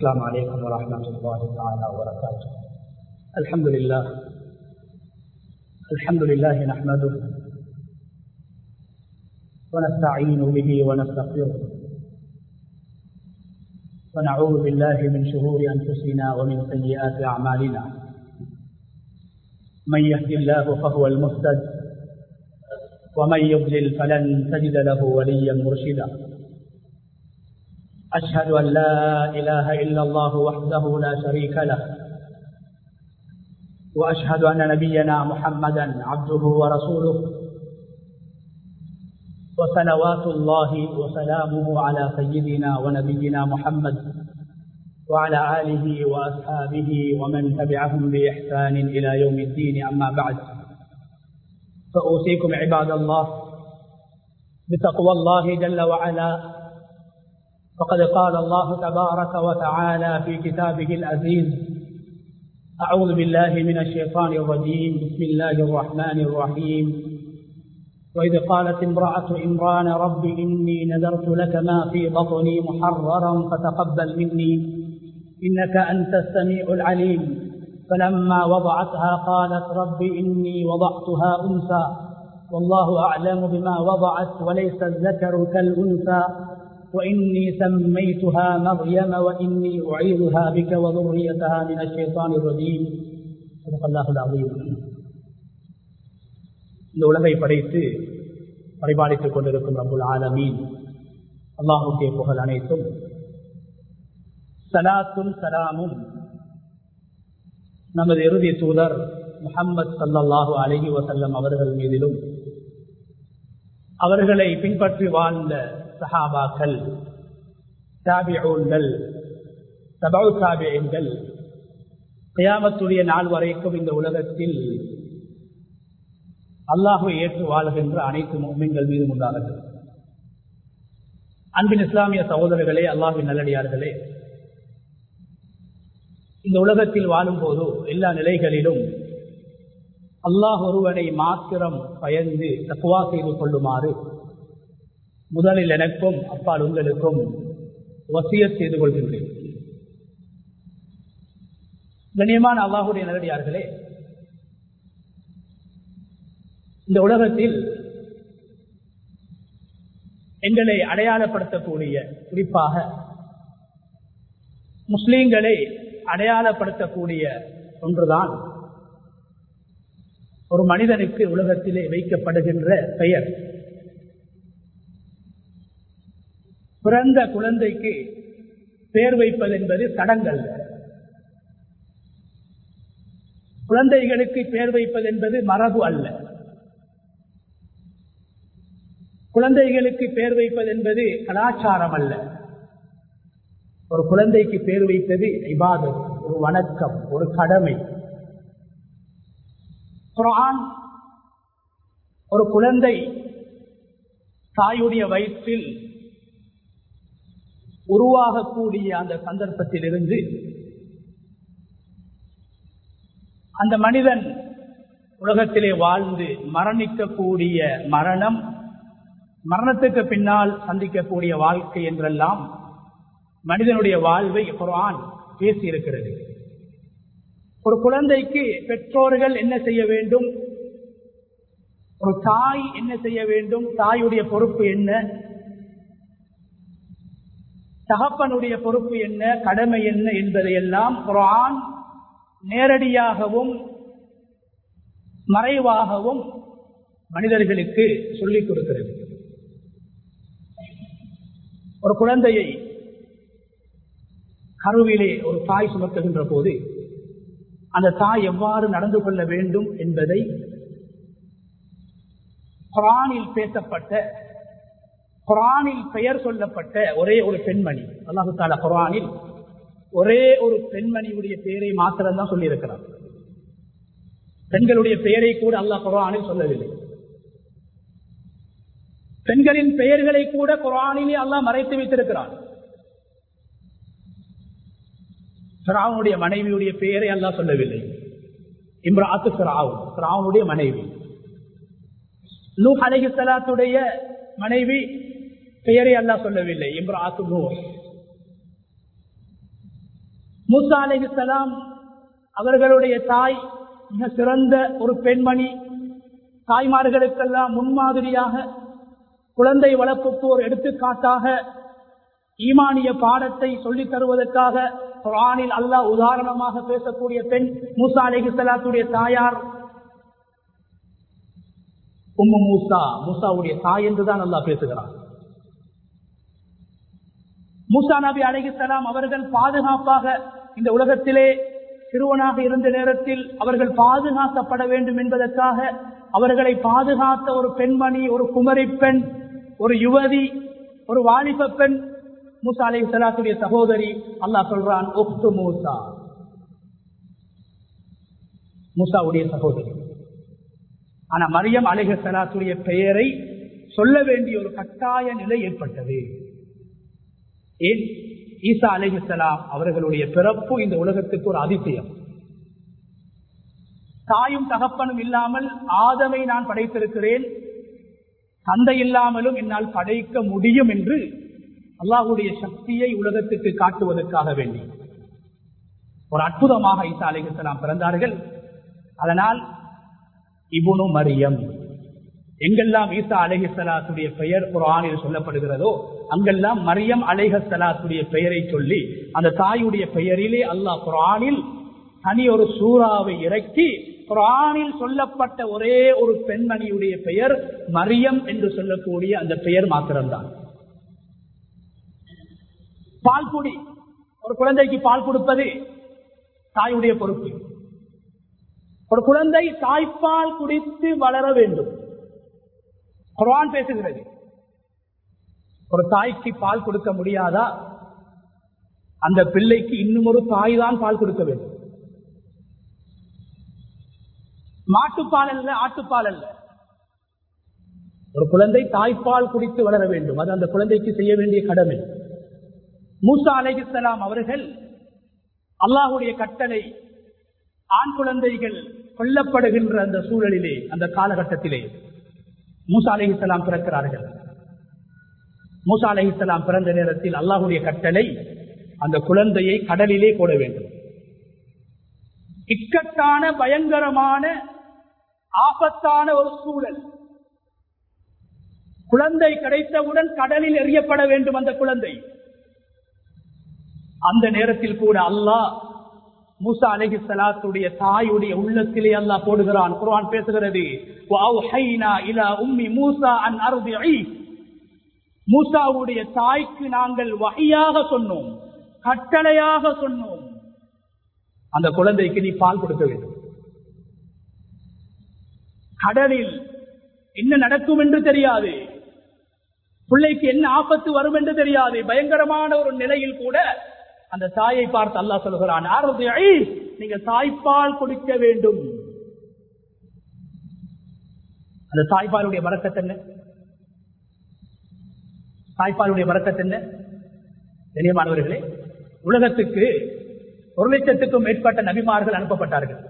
السلام عليكم ورحمة الله تعالى وبركاته. الحمد لله. الحمد لله نحمده ونستعين به ونستغفره. ونعوذ بالله من شرور أنفسنا ومن سيئات أعمالنا. من يهد الله فهو المهتد ومن يضلل فلن تجد له وليا مرشدا. أشهد أن لا إله إلا الله وحده لا شريك له وأشهد أن نبينا محمدا عبده ورسوله وصلوات الله وسلامه على سيدنا ونبينا محمد وعلى آله وأصحابه ومن تبعهم بإحسان إلى يوم الدين أما بعد فأوصيكم عباد الله بتقوى الله جل وعلا فقد قال الله تبارك وتعالى في كتابه العزيز أعوذ بالله من الشيطان الرجيم بسم الله الرحمن الرحيم. وإذ قالت امرأة إمران رب إني نذرت لك ما في بطني محررا فتقبل مني إنك أنت السميع العليم. فلما وضعتها قالت رب إني وضعتها أنثى والله أعلم بما وضعت وليس الذكر كالأنثى. وإني سميتها مريم وإني أعيذها بك وذريتها من الشيطان الرجيم صدق الله العظيم இந்த உலகை படைத்து பரிபாலித்துக் கொண்டிருக்கும் ரபுல் ஆலமீன் அல்லாஹுக்கே புகழ் அனைத்தும் சலாத்தும் சலாமும் நமது இறுதி தூதர் முகம்மது சல்லாஹூ அலஹி வசல்லம் அவர்கள் மீதிலும் அவர்களை பின்பற்றி வாழ்ந்த சஹாபாக்கள் தாபியூன்கள் தபவு தாபியங்கள் தியாமத்துடைய நாள் வரைக்கும் இந்த உலகத்தில் அல்லாஹை ஏற்று வாழுகின்ற அனைத்து மீன்கள் மீது உண்டானது அன்பின் இஸ்லாமிய சகோதரர்களே அல்லாஹின் நல்லடியார்களே இந்த உலகத்தில் வாழும் போது எல்லா நிலைகளிலும் அல்லாஹ் ஒருவனை மாத்திரம் பயந்து தக்குவா செய்து கொள்ளுமாறு முதலில் எனக்கும் அப்பால் உங்களுக்கும் வசிய செய்து கொள்கின்றேன். கண்ணியமான அல்லாஹுடைய நேரடியார்களே இந்த உலகத்தில் எங்களை அடையாளப்படுத்தக்கூடிய குறிப்பாக முஸ்லீம்களை அடையாளப்படுத்தக்கூடிய ஒன்றுதான் ஒரு மனிதனுக்கு உலகத்திலே வைக்கப்படுகின்ற பெயர். பிறந்த குழந்தைக்கு பேர் வைப்பது என்பது சடங்கல்ல குழந்தைகளுக்கு பேர் வைப்பது என்பது மரபு அல்ல. குழந்தைகளுக்கு பேர் வைப்பது என்பது கலாச்சாரம் அல்ல. ஒரு குழந்தைக்கு பேர் வைப்பது இபாதம் ஒரு வணக்கம் ஒரு கடமை. குரான் ஒரு குழந்தை தாயுடைய வயிற்றில் உருவாகக்கூடிய அந்த சந்தர்ப்பத்தில் இருந்து அந்த மனிதன் உலகத்திலே வாழ்ந்து மரணிக்கக்கூடிய மரணம் மரணத்துக்கு பின்னால் சந்திக்கக்கூடிய வாழ்க்கை என்றெல்லாம் மனிதனுடைய வாழ்வை குரான் பேசி இருக்கிறது ஒரு குழந்தைக்கு பெற்றோர்கள் என்ன செய்ய வேண்டும்? ஒரு தாய் என்ன செய்ய வேண்டும்? தாயுடைய பொறுப்பு என்ன? தகப்பனுடைய பொறுப்பு என்ன கடமை என்ன என்பதையெல்லாம் குரான் நேரடியாகவும் மறைவாகவும் மனிதர்களுக்கு சொல்லிக் கொடுக்கிறது. ஒரு குழந்தையை கருவிலே ஒரு தாய் சுமத்துகின்ற போது அந்த தாய் எவ்வாறு நடந்து கொள்ள வேண்டும் என்பதை குரானில் பேசப்பட்ட குரானில் பெயர் சொல்லப்பட்ட ஒரே ஒரு பெண்மணி. அல்லாஹு தாலா குரானில் ஒரே ஒரு பெண்மணியுடைய பெயரை மாத்திரம்தான் சொல்லியிருக்கிறார். பெண்களுடைய பெயரை கூட அல்லாஹ் குரானில் சொல்லவில்லை. பெண்களின் பெயர்களை கூட குரானிலே அல்லாஹ் மறைத்து வைத்திருக்கிறான் பிராவுனுடைய மனைவியுடைய பெயரை அல்லாஹ் சொல்லவில்லை. இம்ராத்து பிராவு பிராவுனுடைய மனைவி. நூ மனைவி பெயரை அல்லாஹ் சொல்லவில்லை. இம்ராத்து நூ மூசா அலைஹிஸ்ஸலாம் அவர்களுடைய தாய் மிக சிறந்த ஒரு பெண்மணி. தாய்மார்களுக்கெல்லாம் முன்மாதிரியாக குழந்தை வளர்ப்புக்கு ஒரு எடுத்துக்காட்டாக ஈமானிய பாடத்தை சொல்லித் தருவதற்காக குரானில் அல்லாஹ் உதாரணமாக பேசக்கூடிய பெண் மூசா அலைஹிஸ்ஸலாத்துடைய தாயார் உம்மு மூசா. மூசாவுடைய தாய் என்றுதான் அல்லாஹ் பேசுகிறார் மூசா நபி அலைஹிஸ்ஸலாம் அவர்கள் பாதுகாப்பாக இந்த உலகத்திலே சிறுவனாக இருந்த நேரத்தில் அவர்கள் பாதுகாக்கப்பட வேண்டும் என்பதற்காக அவர்களை பாதுகாத்த ஒரு பெண்மணி ஒரு குமரி பெண் ஒரு யுவதி ஒரு வாலிப பெண் மூசா அலை சலாத்துடைய சகோதரி. அல்லாஹ் சொல்றான் ஒப்து மூசா. மூசாவுடைய சகோதரி. ஆனா மரியம் அலைஹலாத்துடைய பெயரை சொல்ல வேண்டிய ஒரு கட்டாய நிலை ஏற்பட்டது. ஏன்? ஈசா அலைஹிஸ்லாம் அவர்களுடைய பிறப்பு இந்த உலகத்துக்கு ஒரு அதிசயம். தாயும் தகப்பனும் இல்லாமல் ஆதமை நான் படைத்திருக்கிறேன். தந்தை இல்லாமலும் என்னால் படைக்க முடியும் என்று அல்லாஹுடைய சக்தியை உலகத்துக்கு காட்டுவதற்காக வேண்டி. ஒரு அற்புதமாக ஈசா அலைஹிஸ்லாம் பிறந்தார்கள். அதனால் இபுனு மரியம். எங்கெல்லாம் ஈசா அலைஹலாத்துடைய பெயர் குரானில் சொல்லப்படுகிறதோ அங்கெல்லாம் மரியம் அலைஹலாத்துடைய பெயரை சொல்லி அந்த தாயுடைய பெயரிலே அல்லாஹ் குரானில் தனி ஒரு சூறாவை இறக்கி குரானில் சொல்லப்பட்ட ஒரே ஒரு பெண்மணியுடைய பெயர் மரியம் என்று சொல்லக்கூடிய அந்த பெயர் மாத்திரம்தான். பால் குடி. ஒரு குழந்தைக்கு பால் கொடுப்பது தாயுடைய பொறுப்பு. ஒரு குழந்தை தாய்ப்பால் குடித்து வளர வேண்டும். குரான் பேசுகிறது. ஒரு தாய்க்கு பால் கொடுக்க முடியாதா? அந்த பிள்ளைக்கு இன்னும் ஒரு தாய் தான் பால் கொடுக்க வேண்டும். மாட்டுப்பால் அல்ல ஆட்டுப்பால் அல்ல. ஒரு குழந்தை தாய்ப்பால் குடித்து வளர வேண்டும். அது அந்த குழந்தைக்கு செய்ய வேண்டிய கடமை. மூசா அலைகிஸ்லாம் அவர்கள் அல்லாஹுடைய கட்டளை ஆண் குழந்தைகள் கொல்லப்படுகின்ற அந்த சூழலிலே அந்த காலகட்டத்திலே மூசா அலைகிஸ்லாம் பிறக்கிறார்கள். மூசா அலிஹிஸ்லாம் பிறந்த நேரத்தில் அல்லாஹுடைய கட்டளை அந்த குழந்தையை கடலிலே போட வேண்டும். இக்கட்டான பயங்கரமான ஆபத்தான ஒரு சூழல். குழந்தை கிடைத்தவுடன் கடலில் எறியப்பட வேண்டும் அந்த குழந்தை. அந்த நேரத்தில் கூட அல்லாஹ் மூசா அலஹி சலாத்துடைய தாயுடைய உள்ளத்திலே அல்லாஹ் போடுகிறான். குர்ஆன் பேசுகிறது மூசாவுடைய தாய்க்கு நாங்கள் வகையாக சொன்னோம் கட்டளையாக சொன்னோம். அந்த குழந்தைக்கு நீ பால் கொடுக்க வேண்டும். கடலில் என்ன நடக்கும் என்று தெரியாது. பிள்ளைக்கு என்ன ஆபத்து வரும் என்று தெரியாது. பயங்கரமான ஒரு நிலையில் கூட அந்த தாயை பார்த்து அல்லா சொல்கிறான் நீங்க தாய்ப்பால் கொடுக்க வேண்டும். அந்த தாய்ப்பாலுடைய வரக்கத்து தாய்ப்பாலுடைய வரக்கத்து என்ன? தெரியமானவர்களே உலகத்துக்கு ஒரு லட்சத்துக்கும் மேற்பட்ட நபிமார்கள் அனுப்பப்பட்டார்கள்.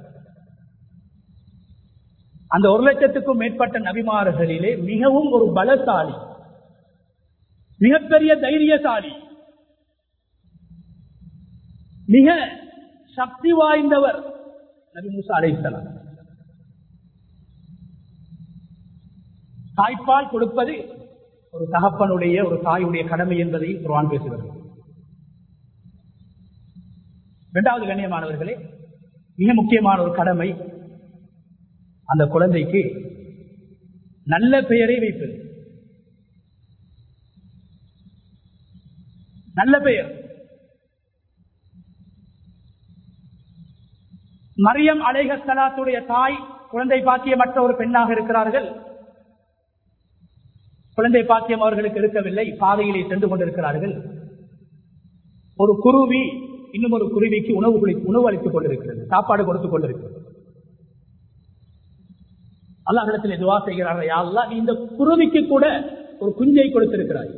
அந்த ஒரு லட்சத்துக்கும் மேற்பட்ட நபிமார்களிலே மிகவும் ஒரு பலசாலி மிகப்பெரிய தைரியசாலி மிக சக்தி வாய்ந்தவர் நபி மூசா அலைத்தலாம் தாய்ப்பால் கொடுப்பது ஒரு தகப்பனுடைய ஒரு தாயுடைய கடமை என்பதை குர்ஆன் பேசுகிறது. இரண்டாவது கண்ணியமானவர்களே மிக முக்கியமான ஒரு கடமை அந்த குழந்தைக்கு நல்ல பெயரை வைப்பது. நல்ல பெயர். மரியம் அலைஹலாத்துடைய தாய் குழந்தை பாக்கியமற்ற ஒரு பெண்ணாக இருக்கிறார்கள். குழந்தை பாக்கியம் அவர்களுக்கு இருக்கவில்லை பாதையிலே சென்று கொண்டிருக்கிறார்கள். ஒரு குருவி இன்னும் ஒரு குருவிக்கு உணவு உணவு அளித்துக் கொண்டிருக்கிறது சாப்பாடு கொடுத்துக் கொண்டிருக்கிறது. அல்லாஹிடத்தில் துவா செய்கிறார்கள் யாழ்லா நீ இந்த குருவிக்கு கூட ஒரு குஞ்சை கொடுத்திருக்கிறாய்.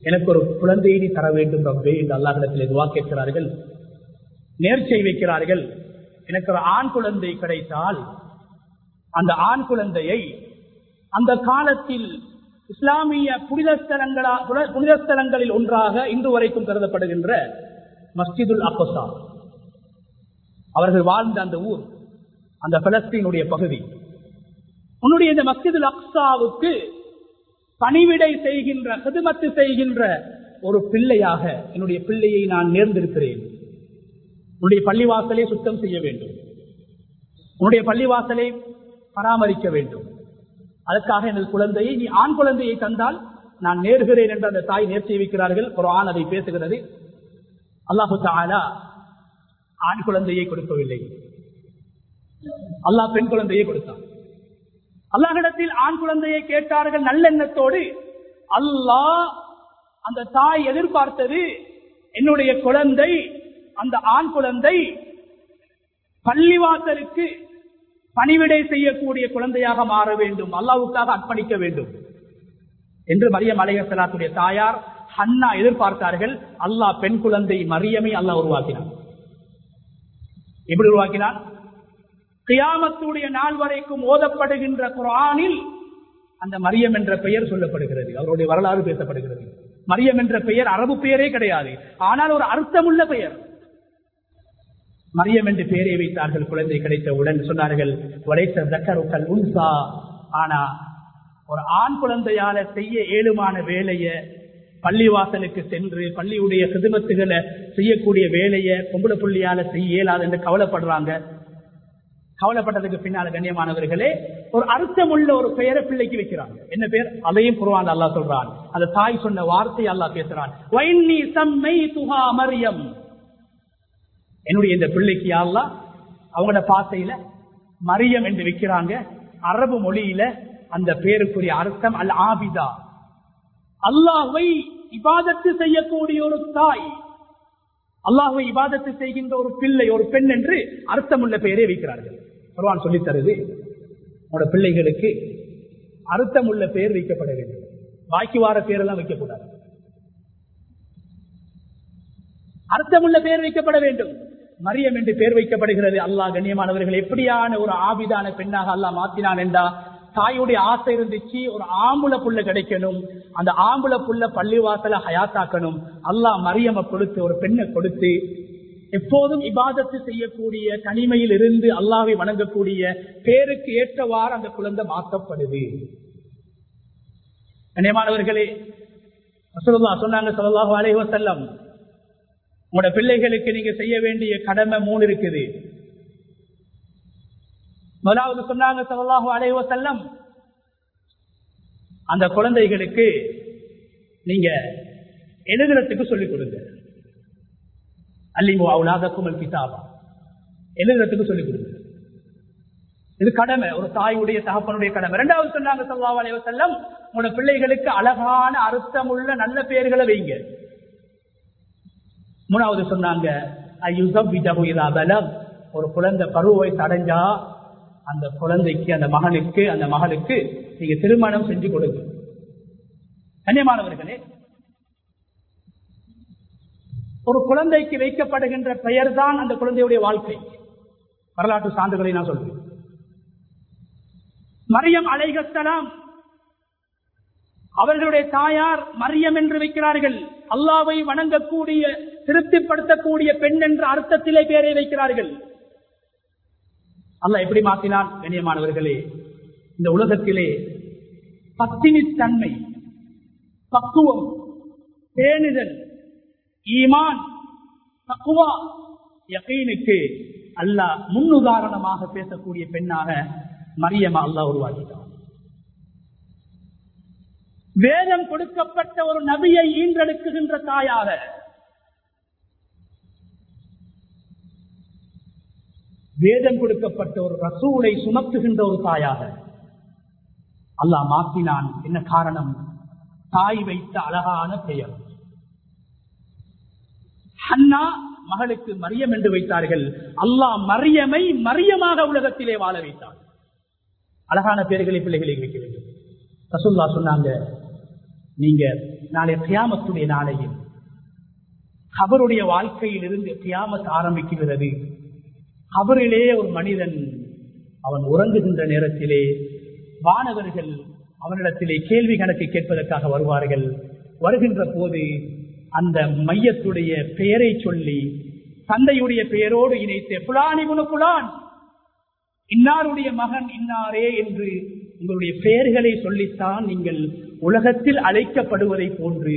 எனக்கு ஒரு குழந்தையை நீ தர வேண்டும் ரப்பே என்று அல்லாஹிடத்தில் துவா கேட்கிறார்கள். நேர்ச்சை வைக்கிறார்கள். எனக்கு ஒரு ஆண் குழந்தை கிடைத்தால் அந்த ஆண் குழந்தையை அந்த காலத்தில் இஸ்லாமிய புனித ஸ்தலங்களா புனித ஸ்தலங்களில் ஒன்றாக இன்று வரைக்கும் கருதப்படுகின்ற மஸ்ஜிதுல் அக்கோசா அவர்கள் வாழ்ந்த அந்த ஊர் அந்த பலஸ்தீனுடைய பகுதி. உன்னுடைய இந்த மஸ்ஜிதுல் அக்சாவுக்கு பணிவிடை செய்கின்ற ஹிதுமத்து செய்கின்ற ஒரு பிள்ளையாக என்னுடைய பிள்ளையை நான் நேர்ந்திருக்கிறேன். உன்னுடைய பள்ளிவாசலை சுத்தம் செய்ய வேண்டும். உன்னுடைய பள்ளிவாசலை பராமரிக்க வேண்டும். அதற்காக எனது குழந்தையை நீ ஆண் குழந்தையை தந்தால் நான் நேர்கிறேன் என்று அந்த தாய் நேர்த்தி வைக்கிறார்கள். ஒரு ஆண் அதை பேசுகிறது. அல்லாஹு தாலா ஆண் குழந்தையை கொடுக்கவில்லை. அல்லாஹ் பெண் குழந்தையை கொடுத்தான். அல்லாஹிடத்தில் ஆண் குழந்தையை கேட்டார்கள் நல்லெண்ணத்தோடு அல்லாஹ் அந்த தாய் எதிர்பார்த்தது என்னுடைய குழந்தை அந்த ஆண் குழந்தை பள்ளிவாசலுக்கு பணிவிடை செய்யக்கூடிய குழந்தையாக மாற வேண்டும் அல்லாவுக்காக அர்ப்பணிக்க வேண்டும். என்று மரியம் அலையசலாத்துடைய தாயார் ஹன்னா எதிர்பார்த்தார்கள். அல்லாஹ் பெண் குழந்தை மரியமை அல்லாஹ் உருவாக்கினார் எப்படி உருவாக்கினார் கியாமத்துடைய நாள் வரைக்கும் ஓதப்படுகின்ற குரானில் அந்த மரியம் என்ற பெயர் சொல்லப்படுகிறது. அவருடைய வரலாறு பேசப்படுகிறது. மரியம் என்ற பெயர் அரபு பெயரே கிடையாது. ஆனால் ஒரு அர்த்தமுள்ள பெயர். மரியம் என்று பெயரை வைத்தார்கள் குழந்தை கிடைத்தவுடன் சொன்னார்கள் உன்சா. ஆனா ஒரு ஆண் குழந்தையால செய்ய ஏழுமான வேலைய பள்ளிவாசலுக்கு சென்று பள்ளியுடைய சிதுமத்துகளை செய்யக்கூடிய வேலைய பொம்பளை புள்ளியால செய்ய இயலாது என்று கவலைப்படுறாங்க. கவலைப்பட்டதுக்கு பின்னால கண்ணியமானவர்களே ஒரு அர்த்தமுள்ள ஒரு பெயரை பிள்ளைக்கு வைக்கிறாங்க. என்ன பேர் அதையும் குருவான் அல்லா சொல்றான். அந்த தாய் சொன்ன வார்த்தை அல்லா பேசுறான். மரியம். என்னுடைய இந்த பிள்ளைக்கு யாரெல்லாம் அவங்களோட பாசையில மரியம் என்று வைக்கிறாங்க. அரபு மொழியில அந்த பேருக்குரிய அர்த்தம் அல் ஆபிதா அல்லாஹை இபாதத்து செய்யக்கூடிய ஒரு தாய் அல்லாஹை இபாதத்து செய்கின்ற ஒரு பிள்ளை ஒரு பெண் என்று அர்த்தம் உள்ள பெயரே வைக்கிறார்கள். பகவான் சொல்லித் தருது உங்களோட பிள்ளைகளுக்கு அர்த்தம் உள்ள பெயர் வைக்கப்பட வேண்டும். பாக்கி வார பேரெல்லாம் வைக்கக்கூடாது. அர்த்தமுள்ள பெயர் வைக்கப்பட வேண்டும். மரியம் என்று பெயர் வைக்கப்படுகிறது. அல்லாஹ் கண்ணியமானவர்கள் எப்படியான ஒரு ஆபிதான பெண்ணாக அல்லாஹ் மாத்தினான் என்றா தாயுடைய ஆசை இருந்துச்சு ஒரு ஆம்புல புள்ள கிடைக்கணும். அந்த ஆம்புல புள்ள பள்ளிவாசல ஹயாத்தாக்கணும். அல்லாஹ் மரியம கொடுத்து ஒரு பெண்ணை கொடுத்து எப்போதும் இபாதத்து செய்யக்கூடிய தனிமையில் இருந்து அல்லாவை வணங்கக்கூடிய பேருக்கு ஏற்றவாறு அந்த குழந்தை மாற்றப்படுது கண்ணியமானவர்களே சொன்னாங்க சொல்லலாஹு அலைஹி செல்லம் உங்களோட பிள்ளைகளுக்கு நீங்க செய்ய வேண்டிய கடமை மூணு இருக்குது. முதலாவது சொன்னாங்க சல்லாஹூ அலைவ செல்லம் அந்த குழந்தைகளுக்கு நீங்க எழுதுறதுக்கு சொல்லிக் கொடுங்க. அல்லிமோ அவளாக குமல் கிதாபா. எழுதுறதுக்கு சொல்லிக் கொடுங்க. இது கடமை ஒரு தாயுடைய தகப்பனுடைய கடமை. இரண்டாவது சொன்னாங்க சல்லாஹூ அலைவ செல்லம் உங்களோட பிள்ளைகளுக்கு அழகான அர்த்தமுள்ள நல்ல பெயர்களை வைங்க. மூணாவது சொன்னாங்க ஒரு குழந்தை பருவ அடைஞ்சா அந்த குழந்தைக்கு அந்த மகனுக்கு அந்த மகளுக்கு நீங்க திருமணம் செஞ்சு கொடுங்க. கண்ணியமானவர்களே ஒரு குழந்தைக்கு வைக்கப்படுகின்ற பெயர் தான் அந்த குழந்தையுடைய வாழ்க்கை. வரலாற்று சான்றுகளை நான் சொல்றேன். மரியம் அலைகத்தலாம் அவர்களுடைய தாயார் மரியம் என்று வைக்கிறார்கள். அல்லாவை வணங்கக்கூடிய திருப்திப்படுத்தக்கூடிய பெண் என்ற அர்த்தத்திலே பேரை வைக்கிறார்கள். அல்ல எப்படி மாற்றினான் கண்ணியமானவர்களே இந்த உலகத்திலே பத்தினித்தன்மை பக்குவம் பேணுதல் ஈமான் தக்குவா யக்கீனுக்கு அல்லாஹ் முன்னுதாரணமாக பேசக்கூடிய பெண்ணாக மரியமா அல்லாஹ் உருவாக்கிட்டான். வேதம் கொடுக்கப்பட்ட ஒரு நபியை ஈன்றெடுக்குகின்ற தாயாக வேதம் கொடுக்கப்பட்ட ஒரு ரசூலை சுமத்துகின்ற ஒரு தாயாக. அல்லாஹ் மாற்றினான் என்ன காரணம்? தாய் வைத்த அழகான பெயர். ஹன்னா மகளுக்கு மரியம் என்று வைத்தார்கள். அல்லாஹ் மரியமை மரியமாக உலகத்திலே வாழ வைத்தார். அழகான பெயர்களை பிள்ளைகளை வைக்க வேண்டும். ரசூல்லா சொன்னாங்க நீங்க நாளை கியாமத்துடைய நாளையில் அவருடைய வாழ்க்கையில் இருந்து கியாமத் ஆரம்பிக்கிறது. அவரிலே ஒரு மனிதன் அவன் உறங்குகின்ற நேரத்திலே வானவர்கள் அவனிடத்திலே கேள்வி கணக்கு கேட்பதற்காக வருவார்கள். வருகின்ற போது அந்த மையத்துடைய பெயரை சொல்லி தந்தையுடைய பெயரோடு இணைத்து புலானி குண புலான் இன்னாருடைய மகன் இன்னாரே என்று உங்களுடைய பெயர்களை சொல்லித்தான் நீங்கள் உலகத்தில் அழைக்கப்படுவதை போன்று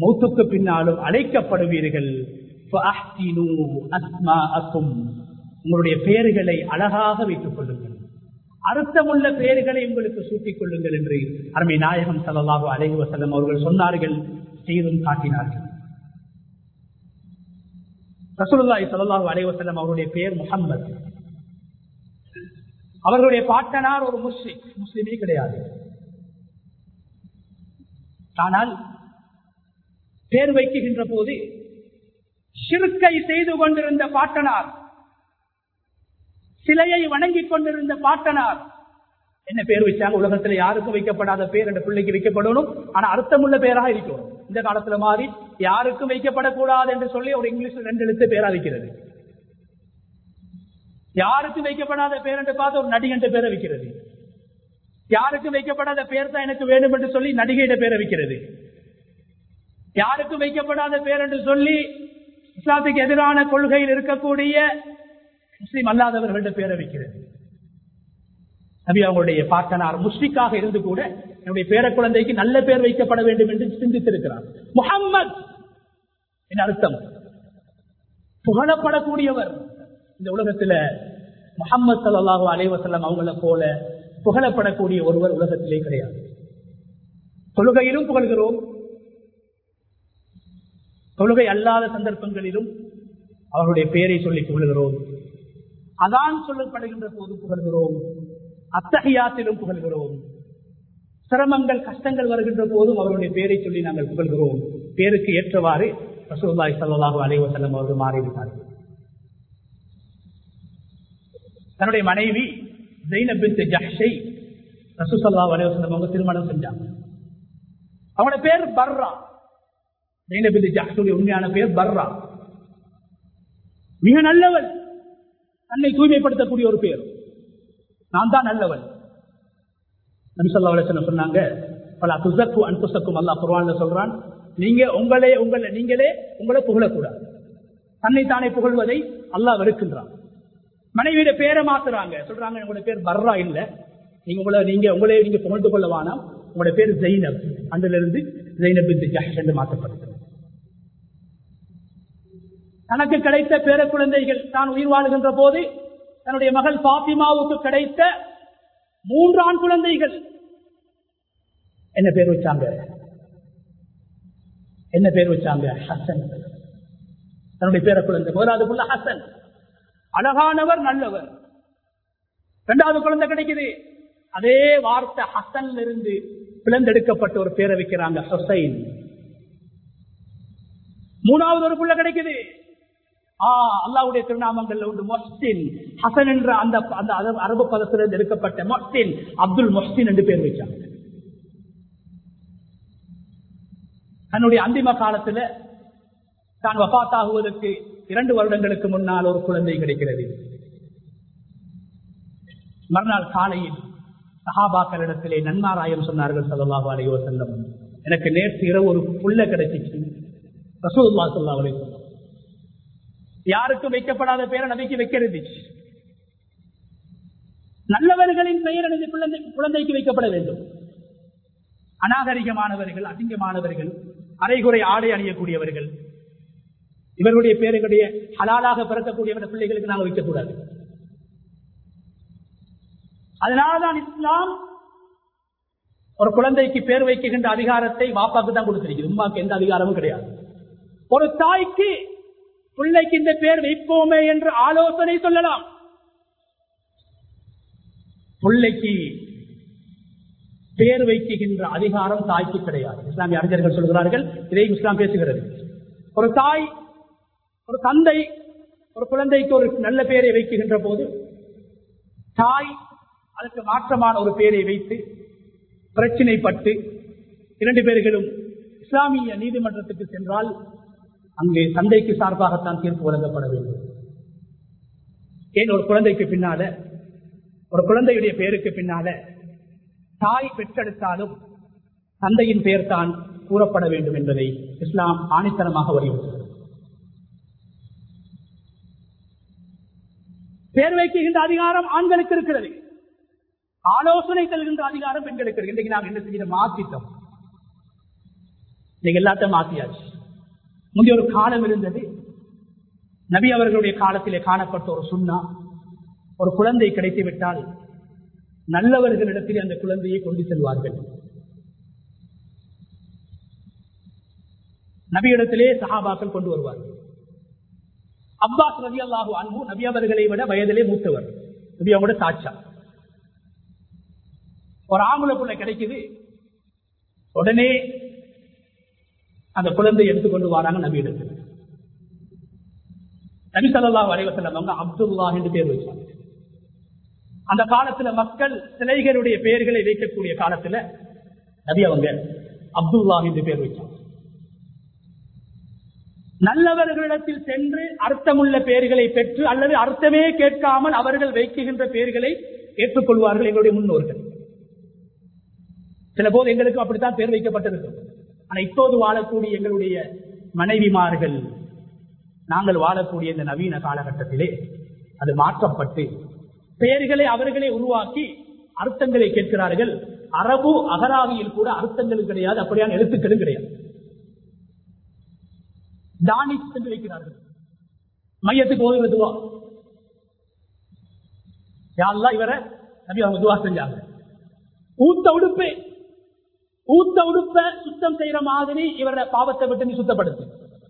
மௌத்துக்கு பின்னாலும் அழைக்கப்படுவீர்கள். உங்களுடைய பெயர்களை அழகாக வைத்துக் கொள்ளுங்கள். அர்த்தமுள்ள பெயர்களை உங்களுக்கு சூட்டிக் கொள்ளுங்கள் என்று அருமை நாயகம் சல்லாஹு அலைஹி வசலம் அவர்கள் சொன்னார்கள் செய்தும் காட்டினார்கள். ரசூலுல்லாஹி ஸல்லல்லாஹு அலைஹி வஸல்லம் அவருடைய பெயர் முகம்மது அவர்களுடைய பாட்டனார் ஒரு முஸ்லிம் முஸ்லிமே கிடையாது. ஆனால் பேர் வைக்குகின்ற போது சிறுக்கை செய்து கொண்டிருந்த பாட்டனார் சிலையை வணங்கிக் கொண்டிருந்த பாட்டனார். என்ன பேர் வச்சாங்க? உலகத்துல யாருக்கும் வைக்கப்படாத பேர் என்ற பிள்ளைக்கு வைக்கப்படணும். ஆனா அர்த்தமுள்ள பேராக இருக்கணும். இந்த காலத்துல மாறி யாருக்கும் வைக்கப்படக்கூடாது என்று சொல்லி ஒரு இங்கிலீஷ்ல ரெண்டு எழுத்து பேரா வைக்கிறது. யாருக்கும் வைக்கப்படாத பேர் என்று பார்த்து ஒரு நடிகன்ற பேரை வைக்கிறது. யாருக்கும் வைக்கப்படாத பேர் தான் எனக்கு வேண்டும் என்று சொல்லி நடிகையிட பேரை வைக்கிறது. யாருக்கும் வைக்கப்படாத பேர் என்று சொல்லி இஸ்லாத்துக்கு எதிரான கொள்கையில் இருக்கக்கூடிய முஸ்லீம் அல்லாதவர்களிட பேர வைக்கிறது. நபி அவங்களுடைய பாட்டனார் முஸ்லிக்காக இருந்து கூட என்னுடைய பேர குழந்தைக்கு நல்ல பேர் வைக்கப்பட வேண்டும் என்று சிந்தித்திருக்கிறார். முகம்மது என் அர்த்தம்? புகழப்படக்கூடியவர். இந்த உலகத்துல முகமது சல்லாஹூ அலைவசல்லம் அவங்கள போல புகழப்படக்கூடிய ஒருவர் உலகத்திலே கிடையாது. தொழுகையிலும் புகழ்கிறோம். தொழுகை அல்லாத சந்தர்ப்பங்களிலும் அவருடைய பெயரை சொல்லி புகழ்கிறோம் அதான் சொல்லப்படுகின்ற போது புகழ்கிறோம். அத்தகையாத்திலும் புகழ்கிறோம். சிரமங்கள் கஷ்டங்கள் வருகின்ற போதும் அவருடைய பேரை சொல்லி நாங்கள் புகழ்கிறோம். பேருக்கு ஏற்றவாறு ரசூல்லாய் சல்லாஹு அலைவசல்லம் அவர்கள் மாறிவிட்டார்கள். தன்னுடைய மனைவி ஜெயினபின் ஜஹ்ஷை ரசூசல்லா அலைவசல்லம் அவங்க திருமணம் செஞ்சாங்க. அவனோட பேர் பர்ரா. ஜெயினபின் ஜஹ்ஷுடைய உண்மையான பேர் பர்ரா. மிக நல்லவள். தன்னை தூய்மைப்படுத்தக்கூடிய ஒரு பேர். நான் தான் நல்லவன். நபிசல்லா அலிஸ்லம் சொன்னாங்க பல துசக்கு அன்புசக்கும் அல்லா குர்வான் சொல்றான் நீங்க உங்களே உங்களை நீங்களே உங்களை புகழக்கூடாது. தன்னை தானே புகழ்வதை அல்லாஹ் வெறுக்கின்றான். மனைவியோட பேரை மாத்துறாங்க. சொல்றாங்க உங்களோட பேர் பர்ரா இல்ல. நீங்க உங்களை நீங்க உங்களே நீங்க புகழ்ந்து கொள்ள வேணாம். பேர் ஜெயினப் அன்றிலிருந்து ஜெயினப் இந்த ஜஹ் என்று மாற்றப்படுகிறது தனக்கு கிடைத்த பேர குழந்தைகள் தான் உயிர் வாழுகின்ற போது தன்னுடைய மகள் பாத்திமாவுக்கு கிடைத்த மூன்றாண் குழந்தைகள். என்ன பேர் வச்சாங்க? என்ன பேர் வச்சாங்க? ஹசன் தன்னுடைய பேர குழந்தை. முதலாவது ஹசன். அழகானவர் நல்லவர். இரண்டாவது குழந்தை கிடைக்குது. அதே வார்த்தை ஹசன்ல இருந்து பிளந்தெடுக்கப்பட்ட ஒரு பேரை வைக்கிறாங்க ஹொசைன். மூணாவது ஒரு புள்ள கிடைக்குது. அல்லாவுடைய திருநாமங்கள்ல உண்டு மொஸ்டின் ஹசன் என்ற அந்த அந்த அரபு பதத்திலிருந்து எடுக்கப்பட்ட மொஸ்டின் அப்துல் மொஸ்டின் என்று பேர் வச்சாங்க. தன்னுடைய அந்திம காலத்துல தான் வபாத்தாகுவதற்கு இரண்டு வருடங்களுக்கு முன்னால் ஒரு குழந்தை கிடைக்கிறது. மறுநாள் காலையில் சஹாபாக்களிடத்திலே நன்மாராயம் சொன்னார்கள் சதவாக அலையோ செல்லம் எனக்கு நேற்று இரவு ஒரு புள்ள கிடைச்சிச்சு. ரசூல்லா சொல்லா வரைக்கும் யாருக்கும் வைக்கப்படாத பேரை நபிக்கு வைக்கிறது? நல்லவர்களின் பெயர் எனது குழந்தை குழந்தைக்கு வைக்கப்பட வேண்டும். அநாகரிகமானவர்கள் அசிங்கமானவர்கள் அரைகுறை ஆடை அணியக்கூடியவர்கள் இவர்களுடைய பேருடைய ஹலாலாக பிறக்கக்கூடிய பிள்ளைகளுக்கு நாங்கள் வைக்கக்கூடாது. அதனால்தான் இஸ்லாம் ஒரு குழந்தைக்கு பேர் வைக்கின்ற அதிகாரத்தை வாப்பாக்கு தான் கொடுத்திருக்கிறது உமாக்கு எந்த அதிகாரமும் கிடையாது. ஒரு தாய்க்கு பிள்ளைக்கு இந்த பேர் வைப்போமே என்று ஆலோசனை சொல்லலாம். பிள்ளைக்கு பேர் வைக்குகின்ற அதிகாரம் தாய்க்கு கிடையாது. இஸ்லாமிய அறிஞர்கள் சொல்கிறார்கள் இதை இஸ்லாம் பேசுகிறது. ஒரு தாய் ஒரு தந்தை ஒரு குழந்தைக்கு ஒரு நல்ல பெயரை வைக்குகின்ற போது தாய் அதற்கு மாற்றமான ஒரு பெயரை வைத்து பிரச்சினைப்பட்டு இரண்டு பேர்களும் இஸ்லாமிய நீதிமன்றத்துக்கு சென்றால் அங்கே தந்தைக்கு சார்பாகத்தான் தீர்ப்பு வழங்கப்பட வேண்டும். ஏன் ஒரு குழந்தைக்கு பின்னால? ஒரு குழந்தையுடைய பெயருக்கு பின்னால தாய் பெற்றெடுத்தாலும் தந்தையின் பெயர் தான் கூறப்பட வேண்டும் என்பதை இஸ்லாம் ஆணித்தனமாக வலியுறுத்துகிறது. பேர் வைக்கின்ற அதிகாரம் ஆண்களுக்கு இருக்கிறது. ஆலோசனை தருகின்ற அதிகாரம் பெண்களுக்கு இருக்கு. இன்றைக்கு நாம் என்ன செய்கிற மாத்திட்டோம். இன்னைக்கு எல்லாத்தையும் மாத்தியாச்சு. முந்தைய ஒரு காலம் இருந்தது. நபி அவர்களுடைய காலத்திலே காணப்பட்ட ஒரு சுண்ணா ஒரு குழந்தை கிடைத்து விட்டால் நல்லவர்களிடத்தில் அந்த குழந்தையை கொண்டு செல்வார்கள். நபியிடத்திலே சஹாபாக்கள் கொண்டு வருவார்கள். அப்பாஸ் ரவி அல்லாஹு அன்பு நபி அவர்களை விட வயதிலே மூத்தவர். நபி அவங்களோட சாட்சா ஒரு ஆம்பளை பிள்ளை கிடைக்குது. உடனே அந்த குழந்தை எடுத்துக்கொண்டு வராங்க நபி இடத்துல நபி சல்லா வரைவசல்லம் அவங்க அப்துல்லா என்று பேர் வச்சாங்க. அந்த காலத்துல மக்கள் சிலைகளுடைய பெயர்களை வைக்கக்கூடிய காலத்துல நபி அவங்க அப்துல்லா என்று பேர் வச்சாங்க. நல்லவர்களிடத்தில் சென்று அர்த்தமுள்ள பெயர்களை பெற்று அல்லது அர்த்தமே கேட்காமல் அவர்கள் வைக்குகின்ற பெயர்களை ஏற்றுக்கொள்வார்கள் எங்களுடைய முன்னோர்கள். சில போது எங்களுக்கு அப்படித்தான் பேர் வைக்கப்பட்டிருக்கிறது. ஆனா இப்போது வாழக்கூடிய எங்களுடைய மனைவிமார்கள் நாங்கள் வாழக்கூடிய இந்த நவீன காலகட்டத்திலே அது மாற்றப்பட்டு பெயர்களை அவர்களே உருவாக்கி அர்த்தங்களை கேட்கிறார்கள். அரபு அகராவியில் கூட அர்த்தங்கள் கிடையாது அப்படியான எழுத்துக்களும் கிடையாது. தானி என்று வைக்கிறார்கள். மையத்துக்கு ஓதுவது துவா யாரெல்லாம் இவரை? நபி அவங்க துவா செஞ்சாங்க. ஊத்த உடுப்பு. ஊத்த உடுப்ப சுத்தம் செய்யற மாதிரி இவரோட பாவத்தை விட்டு நீ சுத்தப்படுத்து.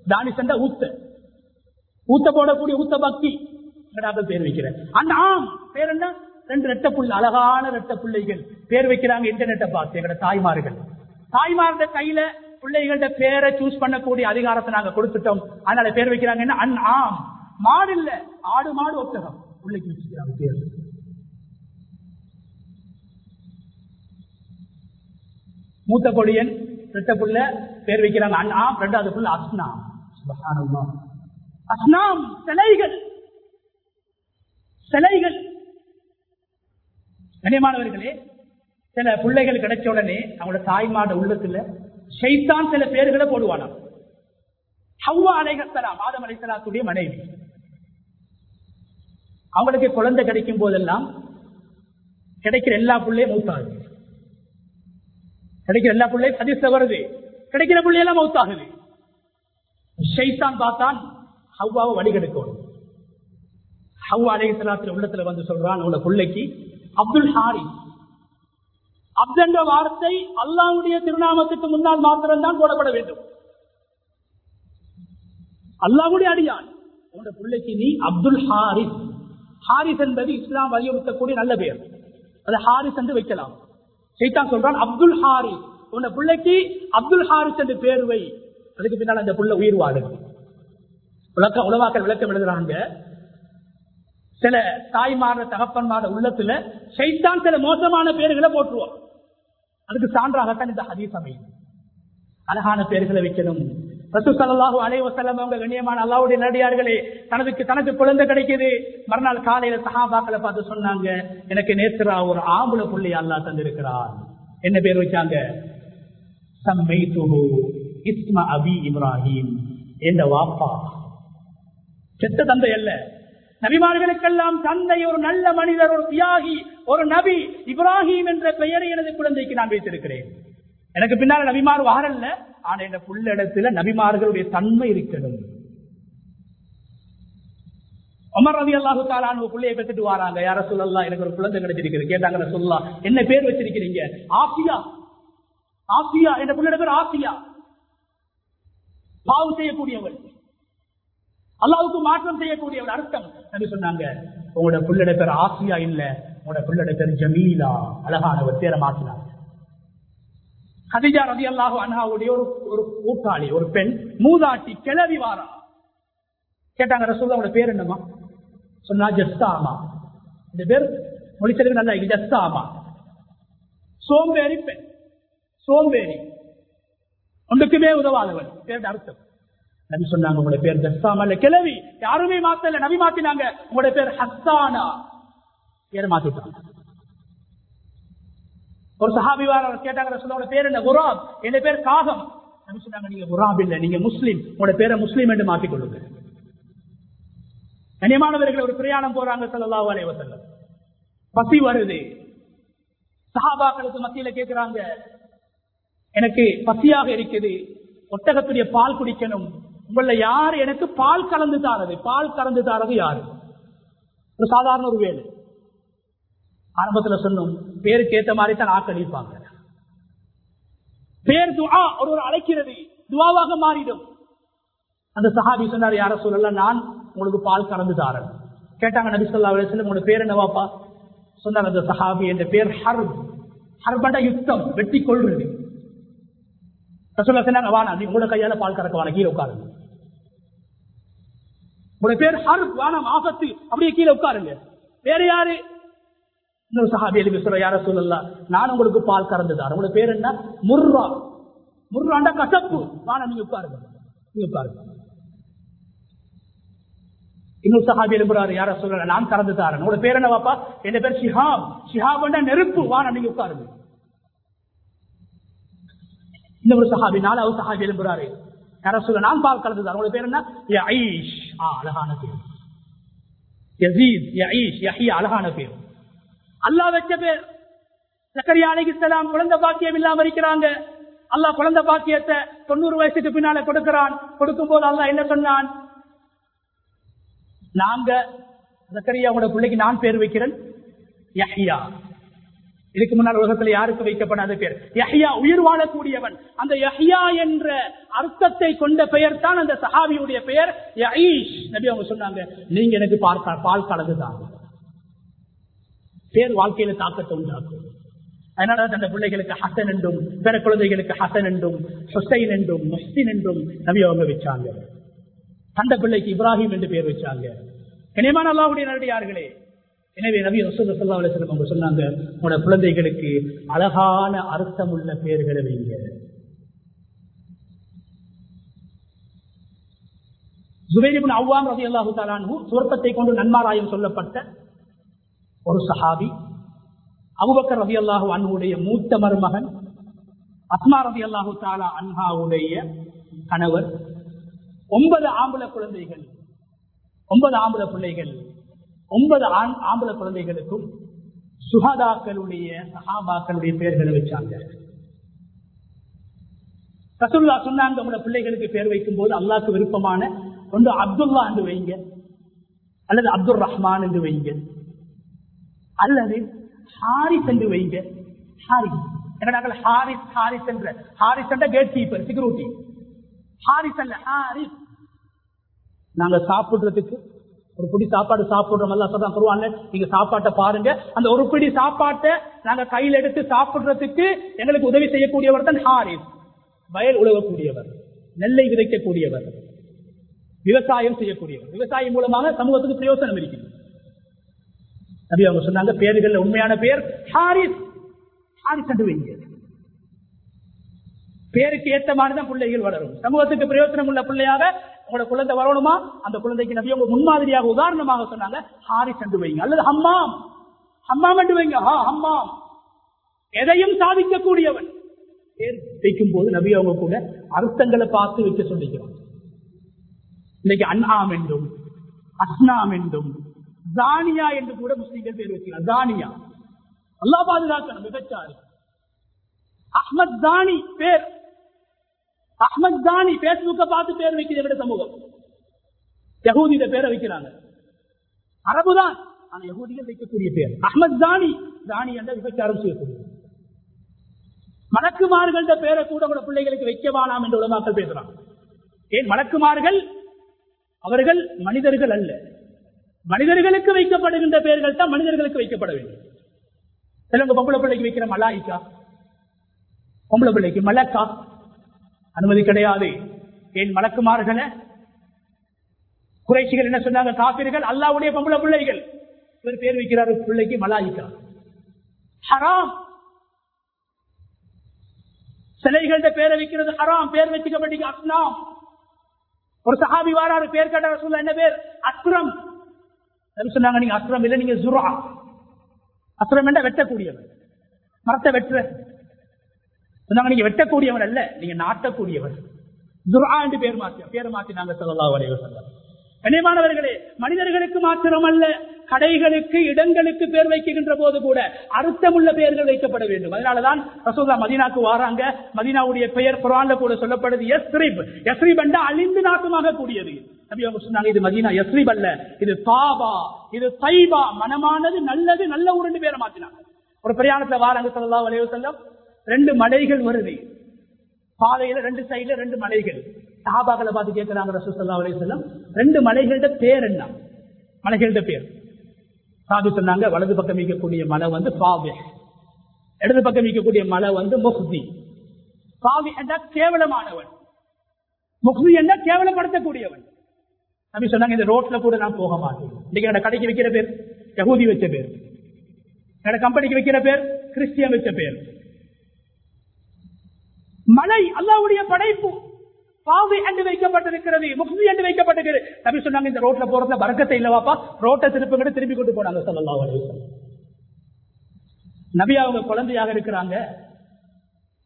தானி என்ற ஊத்த. ஊத்த போடக்கூடிய ஊத்த பக்தி. பேர் வைக்கிறேன் அந்த ஆம். பேர் என்ன? ரெண்டு ரெட்ட புள்ள அழகான ரெட்ட பிள்ளைகள். பேர் வைக்கிறாங்க இன்டர்நெட்டை பார்த்து எங்களோட தாய்மார்கள். தாய்மார்ட கையில பிள்ளைகளோட பேரை சூஸ் பண்ணக்கூடிய அதிகாரத்தை நாங்க கொடுத்துட்டோம். அதனால பேர் வைக்கிறாங்க என்ன? அன் ஆம் மாடு இல்ல ஆடு மாடு ஒத்தகம் பிள்ளைக்கு வச்சுக்கிறாங்க பேர். மூத்த கொடியன் ரெட்ட புள்ள பேர் வைக்கிறாங்க. அண்ணா ரெண்டாவது புள்ள அஸ்னாம். அஸ்னாம் சிலைகள். சிலைகள். கனியமானவர்களே சில பிள்ளைகள் கிடைச்ச உடனே அவங்களோட தாய்மாட உள்ளத்துல ஷைத்தான் சில பேர்களை போடுவானா ஹவ்வா அலைகத்தலாம் ஆதம் அலைத்தலாத்துடைய மனைவி. அவங்களுக்கு குழந்தை கிடைக்கும் போதெல்லாம் கிடைக்கிற எல்லா பிள்ளையும் மூத்தாது கிடைக்கிற எல்லா பிள்ளையும் சதிச வருது. கிடைக்கிற பிள்ளையெல்லாம் மவுத்தாகுது. ஷைத்தான் பார்த்தான் ஹவ்வாவை வழிகெடுக்கணும் ஹவ்வா அலைகத்தலாத்துல உள்ளத்துல வந்து சொல்றான் உள்ள பிள்ளைக்கு அப்துல் ஹாரி அப்தென்ற வார்த்தை அல்லாவுடைய திருநாமத்துக்கு முன்னால் மாத்திரம்தான் போடப்பட வேண்டும். அல்லாவுடைய அடியான். உன்னோட பிள்ளைக்கு நீ அப்துல் ஹாரிஸ். ஹாரிஸ் என்பது இஸ்லாம் வலியுறுத்தக்கூடிய நல்ல பெயர். அது ஹாரிஸ் என்று வைக்கலாம். சைத்தான் சொல்றான் அப்துல் ஹாரி உன்ன பிள்ளைக்கு அப்துல் ஹாரிஸ் என்று பேர் வை. அதுக்கு பின்னால் அந்த புள்ள உயிர் வாழுது உலக உலவாக்கள் விளக்கம் எழுதுறாங்க. சில தாய்மார தகப்பன்மார உள்ளத்துல சைத்தான் சில மோசமான பேர்களை போட்டுருவோம் அதுக்கு சான்றாகத்தான் இந்த ஹதீஸ் அமையும். அழகான பேர்களை வைக்கணும். ரசூ சல்லாஹூ அலைவசல்லம் அவங்க கண்ணியமான அல்லாவுடைய நடிகார்களே தனதுக்கு தனக்கு குழந்தை கிடைக்குது. மறுநாள் காலையில சஹாபாக்களை பார்த்து சொன்னாங்க எனக்கு நேத்துரா ஒரு ஆம்புல புள்ளி அல்லா தந்திருக்கிறார். என்ன பேர் வச்சாங்க? இஸ்மா அபி இப்ராஹிம். என்ற வாப்பா. செத்த தந்தை அல்ல. நபிமார்களுக்கெல்லாம் தந்தை ஒரு நல்ல மனிதர் ஒரு தியாகி ஒரு நபி. இப்ராஹிம் என்ற பெயரை எனது குழந்தைக்கு நான் வைத்திருக்கிறேன். எனக்கு பின்னால் நபிமார் வாரல்ல ஆனா இந்த புள்ளிடத்துல நபிமார்களுடைய தன்மை இருக்கிறது. அமர் ரவி அல்லாஹு தாலான பிள்ளையை பெற்றுட்டு வராங்க. யார சொல்லலாம் எனக்கு ஒரு குழந்தை கிடைச்சிருக்கிறது கேட்டாங்க சொல்லலாம் என்ன பேர் வச்சிருக்கிறீங்க? ஆசியா ஆசியா என்ற பிள்ளையோட பேர் ஆசியா பாவு செய்யக்கூடியவள். அல்லாவுக்கு மாற்றம் செய்யக்கூடியவள். அர்த்தம். என்று சொன்னாங்க உங்களோட பிள்ளைட பேர் ஆசியா இல்ல உங்களோட பிள்ளைட பேர் ஜமீலா. அழகானவர் பேரை மாற்றினாங்க ஹதிஜா ரதி அல்லாஹு அன்ஹாவுடைய ஒரு ஒரு கூட்டாளி ஒரு பெண் மூதாட்டி கிளவி வாரா. கேட்டாங்க ரசூல் உங்களோட பேர் என்னமா சொன்னா ஜஸ்தாமா. இந்த பேர் மொழிச்சலுக்கு நல்லா ஜஸ்தாமா. சோம்பேறி பெண். சோம்பேறி. ஒன்றுக்குமே உதவாதவன் பேர் அர்த்தம். நபி சொன்னாங்க உங்களோட பேர் ஜஸ்தாமா இல்ல கிளவி. யாருமே மாத்தல நபி மாத்தினாங்க. உங்களோட பேர் ஹஸ்தானா. பேரை மாத்திட்டாங்க. ஒரு சஹாபிவார் அவர் கேட்டாங்க ரசூலோட பேர் என்ன? குராப் என்ன பேர்? காகம். சொன்னாங்க நீங்க குராப் இல்ல நீங்க முஸ்லீம். உங்களோட பேரை முஸ்லீம் என்று மாற்றிக் கொள்ளுங்க. கண்ணியமானவர்கள் ஒரு பிரயாணம் போறாங்க ஸல்லல்லாஹு அலைஹி பசி வருது. சஹாபாக்களுக்கு மத்தியில கேட்கிறாங்க எனக்கு பசியாக இருக்குது. ஒட்டகத்துடைய பால் குடிக்கணும். உங்கள யார் எனக்கு பால் கலந்து தாரது? பால் கலந்து தாரது யாரு? ஒரு சாதாரண ஒரு வேலை. ஆரம்பத்துல சொன்னோம் பேருக்கு ஏத்த மாதிரி தான் ஆக்களிப்பாங்க பேர் துவா ஒரு அழைக்கிறது துவாவாக மாறிடும். அந்த சஹாபி சொன்னார் யார சொல்லல நான் உங்களுக்கு பால் கலந்து தாரன். கேட்டாங்க நபி சொல்லா அலிஸ்லம் உங்களோட பேர் என்னவாப்பா? சொன்னார் அந்த சஹாபி என்ற பேர் ஹர்ப். ஹர்பண்ட யுத்தம் வெட்டி கொள்வது. ரசூல்லா சொன்னாங்க வானா நீ உங்களோட கையால பால் கறக்க வான கீழே உட்காருங்க. உங்களோட பேர் ஹர்ப் வானம் ஆபத்து. அப்படியே கீழே உட்காருங்க. வேற யாரு? இன்னொரு சஹாபி எழுப்பி சொல்ற யார சொல்லலாம் நான் உங்களுக்கு பால் கறந்து தரேன். உங்களோட பேர் என்ன? முர்ரா. முர்ராண்டா கசப்பு. வானம் நீங்க உட்காருங்க. நீங்க உட்காருங்க. இன்னொரு சஹாபி எழுப்புறாரு யார சொல்ல நான் கறந்து தாரன். உங்களோட பேர் என்ன பாப்பா என் பேர் ஷிஹாப். ஷிஹாப் நெருப்பு. வானம் நீங்க உட்காருங்க. இன்னொரு சஹாபி நாலாவது சஹாபி எழுப்புறாரு யார சொல்ல நான் பால் கலந்து தரேன். உங்களோட பேர் என்ன? அழகான பேர். யசீத் யஈஷ் யஹியா அழகான பேர். அல்லாஹ் வச்ச பேர். சக்கரியா அலைஹிஸ்ஸலாம் குழந்தை பாக்கியம் இல்லாம இருக்கிறாங்க. அல்லாஹ் குழந்தை பாக்கியத்தை தொண்ணூறு வயசுக்கு பின்னால கொடுக்கிறான். கொடுக்கும் போது அல்லாஹ் என்ன சொன்னான்? நாங்க சக்கரியாவோட பிள்ளைக்கு நான் பேர் வைக்கிறேன். யஹ்யா. இதுக்கு முன்னால் உலகத்தில் யாருக்கு வைக்கப்படாத பேர்? யஹ்யா உயிர் வாழக்கூடியவன். அந்த யஹ்யா என்ற அர்த்தத்தை கொண்ட பெயர் தான் அந்த சஹாபியுடைய பெயர் யஈஷ் நபி அவங்க சொன்னாங்க நீங்க எனக்கு பார்க்க பால் கலந்து தான் பேர் வாழ்க்கையில தாக்கத்தை உண்டாக்கும். அதனால தந்த பிள்ளைகளுக்கு ஹசன் என்றும் பிற குழந்தைகளுக்கு ஹசன் என்றும் ஹுசைன் என்றும் முஸ்தின் என்றும் நபி அவங்க வச்சாங்க. தந்த பிள்ளைக்கு இப்ராஹிம் என்று பேர் வச்சாங்க. கனியமான அல்லாவுடைய நடிகார்களே எனவே நபி ரசூல் சல்லா அலிஸ்லம் அவங்க சொன்னாங்க உங்களோட குழந்தைகளுக்கு அழகான அர்த்தம் உள்ள பெயர்களை வைங்க ஜுபேரிபின் அவ்வாம் ரவி அல்லாஹு தாலானு சுவர்க்கத்தை கொண்டு நன்மாராயம் சொல்லப்பட்ட ஒரு சஹாபி. அபுபக்கர் ரதி அல்லாஹு அன்னுடைய மூத்த மருமகன். அஸ்மா ரவி அல்லாஹு தாலா அன்ஹாவுடைய கணவர். ஒன்பது ஆம்பளை குழந்தைகள். ஒன்பது ஆம்பளை பிள்ளைகள். ஒன்பது ஆண் ஆம்பளை குழந்தைகளுக்கும் சுகாதாக்களுடைய சஹாபாக்களுடைய பெயர்களை வச்சாங்க. ரசுல்லா சொன்னாங்க உங்களோட பிள்ளைகளுக்கு பேர் வைக்கும் போது அல்லாக்கு விருப்பமான ஒன்று அப்துல்லா என்று வைங்க. அல்லது அப்துல் ரஹ்மான் என்று வைங்க. அல்லது ஹாரிஸ் என்று வைங்க. ஹாரிஸ். என்னடாக்கள் ஹாரிஸ் ஹாரிஸ் என்ற. ஹாரிஸ் என்ற கேட் கீப்பர் செக்யூரிட்டி ஹாரிஸ் அல்ல ஹாரிஸ். நாங்க சாப்பிடுறதுக்கு ஒரு பிடி சாப்பாடு சாப்பிடுறோம் எல்லாம் சொல்றாங்க சொல்லுவாங்க நீங்க சாப்பாட்டை பாருங்க. அந்த ஒரு பிடி சாப்பாட்டை நாங்க கையில் எடுத்து சாப்பிடுறதுக்கு எங்களுக்கு உதவி செய்யக்கூடியவர் தான் ஹாரிஸ். வயல் உழவக்கூடியவர். நெல்லை விதைக்கக்கூடியவர். விவசாயம் செய்யக்கூடியவர். விவசாயம் மூலமாக சமூகத்துக்கு பிரயோசனம் இருக்குது நபி அவங்க சொன்னாங்க பேர்கள் உண்மையான பேர் ஹாரிஸ். ஹாரிஸ் என்று வைங்க பேருக்கு ஏற்ற மாதிரிதான் பிள்ளைகள் வளரும். சமூகத்துக்கு பிரயோஜனம் உள்ள பிள்ளையாக உங்களோட குழந்தை வரணுமா? அந்த குழந்தைக்கு நபி உங்க முன்மாதிரியாக உதாரணமாக சொன்னாங்க ஹாரிஸ் என்று வைங்க அல்லது ஹம்மாம். ஹம்மாம் என்று வைங்க ஹா ஹம்மாம். எதையும் சாதிக்கக்கூடியவன். பேர் வைக்கும் போது நபி அவங்க கூட அர்த்தங்களை பார்த்து வைக்க சொல்லிக்கிறான். இன்னைக்கு அண்ணாம் என்றும் அஸ்னாம் என்றும் தானியா என்று கூட முஸ்லீம்கள் பேர் வைக்கிறார் தானியா அல்லா பாதுகாக்கணும் விபச்சாரி அஹ்மத் தானி பேர். அஹ்மத் தானி பேஸ்புக்க பார்த்து பேர் வைக்கிறத விட சமூகம். யகூதியில பேரை வைக்கிறாங்க. அரபுதான் ஆனா யகூதிகள் வைக்கக்கூடிய பேர். அஹ்மத் தானி தானி என்ற விபச்சாரம் செய்யக்கூடிய மலக்குமார்கள்ட பேரை கூட கூட பிள்ளைகளுக்கு வைக்க வேணாம் என்று உலமாக்கள் பேசுறாங்க. ஏன் மலக்குமார்கள்? அவர்கள் மனிதர்கள் அல்ல. மனிதர்களுக்கு வைக்கப்படுகின்ற பெயர்கள் தான் மனிதர்களுக்கு வைக்கப்பட வேண்டும். சிலங்க பொம்பளை பிள்ளைக்கு வைக்கிற மலாய்க்கா பொம்பளை பிள்ளைக்கு மலக்கா அனுமதி கிடையாது. ஏன் மலக்குமார்களை? குறைச்சிகள் என்ன சொன்னாங்க? காப்பீர்கள் அல்லாவுடைய பொம்பளை பிள்ளைகள். இவர் பேர் வைக்கிறார் பிள்ளைக்கு மலாய்க்கா. ஹராம். சிலைகள பேரை வைக்கிறது ஹராம். பேர் வச்சுக்கப்பட்டீங்க அஸ்லாம். ஒரு சஹாபி வாராரு பேர் கேட்ட என்ன பேர்? அக்ரம். சொன்னாங்க நீங்க அஸ்திரம் இல்ல நீங்க ஜுரா அஸ்ரம் என்ற வெட்டக்கூடியவர் மரத்தை வெட்டுற. சொன்னாங்க நீங்க வெட்டக்கூடியவன் அல்ல நீங்க நாட்டக்கூடியவர் ஜுரா என்று பேர் மாற்றி பேர் மாற்றி நாங்க சொல்லலாம் வரைவு சொல்ல கண்ணியமானவர்களே மனிதர்களுக்கு மாத்திரம் அல்ல கடைகளுக்கு இடங்களுக்கு பேர் வைக்கின்ற போது கூட அர்த்தமுள்ள பெயர்கள் வைக்கப்பட வேண்டும். அதனாலதான் ரசோதா மதினாக்கு வாராங்க. மதீனாவுடைய பெயர் குரான்ல கூட சொல்லப்படுது எஸ்ரிப் எஸ்ரிப் என்றா அழிந்து நாசமாக கூடியது. நபி அவங்க சொன்னாங்க இது மதீனா எஸ்ரிப் அல்ல இது தாபா இது தைபா. மனமானது நல்லது நல்ல ஒரு ரெண்டு பேரை மாத்தினாங்க. ஒரு பிரயாணத்துல வாராங்க சொல்லலாம் வளைவு செல்லம் ரெண்டு மலைகள் வருது. பாதையில ரெண்டு சைடுல ரெண்டு மலைகள். சாபாக்களை பார்த்து கேட்கிறாங்க ரசூசல்லா அலைஹி செல்லம் ரெண்டு மலைகளோட பேர் என்ன? மலைகளோட பேர். சாபி சொன்னாங்க வலது பக்கம் வைக்கக்கூடிய மலை வந்து பாவி இடது பக்கம் வைக்கக்கூடிய மலை வந்து முஹ்தி பாவி என்றா கேவலமானவன். முஹ்தி என்றா கேவலப்படுத்தக்கூடியவன். அப்படி சொன்னாங்க இந்த ரோட்ல கூட நான் போக மாட்டேன். இன்னைக்கு என்னோட கடைக்கு வைக்கிற பேர் யகுதி வச்ச பேர். என்னோட கம்பெனிக்கு வைக்கிற பேர் கிறிஸ்டியன் வச்ச பேர். மலை அல்லாவுடைய படைப்பு. பாவை என்று வைக்கப்பட்டிருக்கிறது முக்தி என்று வைக்கப்பட்டிருக்கிறது. நபி சொன்னாங்க இந்த ரோட்ல போறதுல வரக்கத்தை இல்லவாப்பா. ரோட்டை திருப்பி திரும்பி கொண்டு போனாங்க சொல்லலாம் அலைஹி நபி அவங்க குழந்தையாக இருக்கிறாங்க.